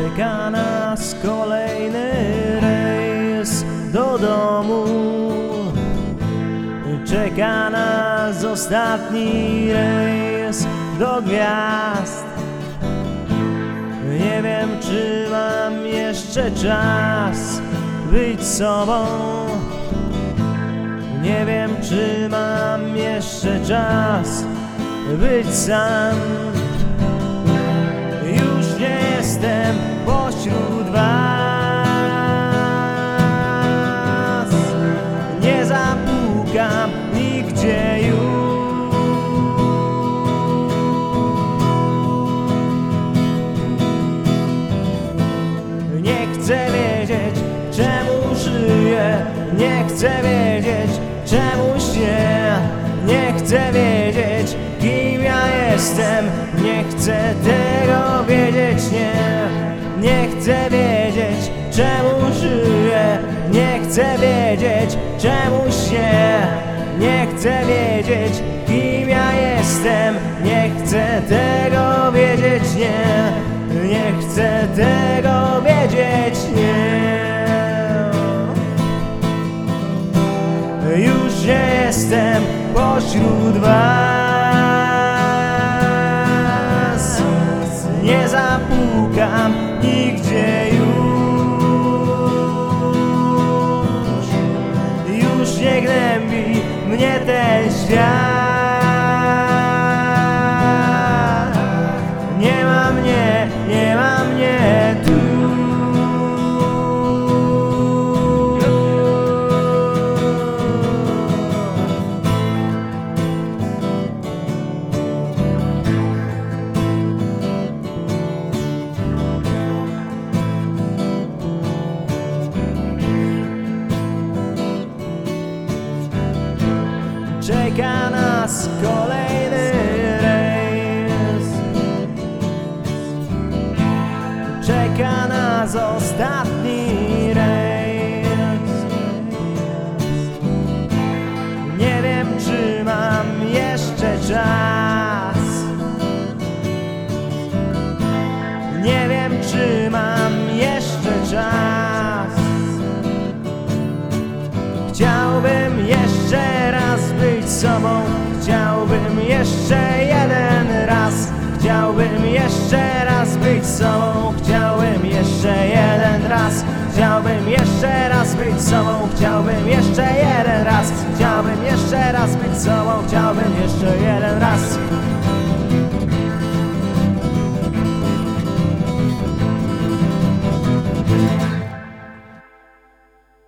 Czeka nas kolejny rejs do domu. Czeka nas ostatni rejs do gwiazd. Nie wiem czy mam jeszcze czas być sobą. Nie wiem czy mam jeszcze czas być sam chcę wiedzieć czemu żyję. Nie chcę wiedzieć czemu śnię. Nie chcę wiedzieć kim ja jestem. Nie chcę tego wiedzieć, nie. Nie chcę wiedzieć czemu żyję. Nie chcę wiedzieć czemu śnię. Nie chcę wiedzieć kim ja jestem. Nie chcę tego pośród was. Nie zapukam nigdzie już. Już nie gnębi mnie ten świat Czeka nas kolejny rejs. Czeka nas ostatni rejs. Nie wiem czy mam jeszcze czas. Nie wiem czy mam jeszcze czas. Chciałbym jeszcze raz być sobą Chciałbym jeszcze jeden raz Chciałbym jeszcze raz być sobą Chciałbym jeszcze jeden raz Chciałbym jeszcze raz być sobą Chciałbym jeszcze jeden raz Chciałbym jeszcze raz być sobą Chciałbym jeszcze jeden raz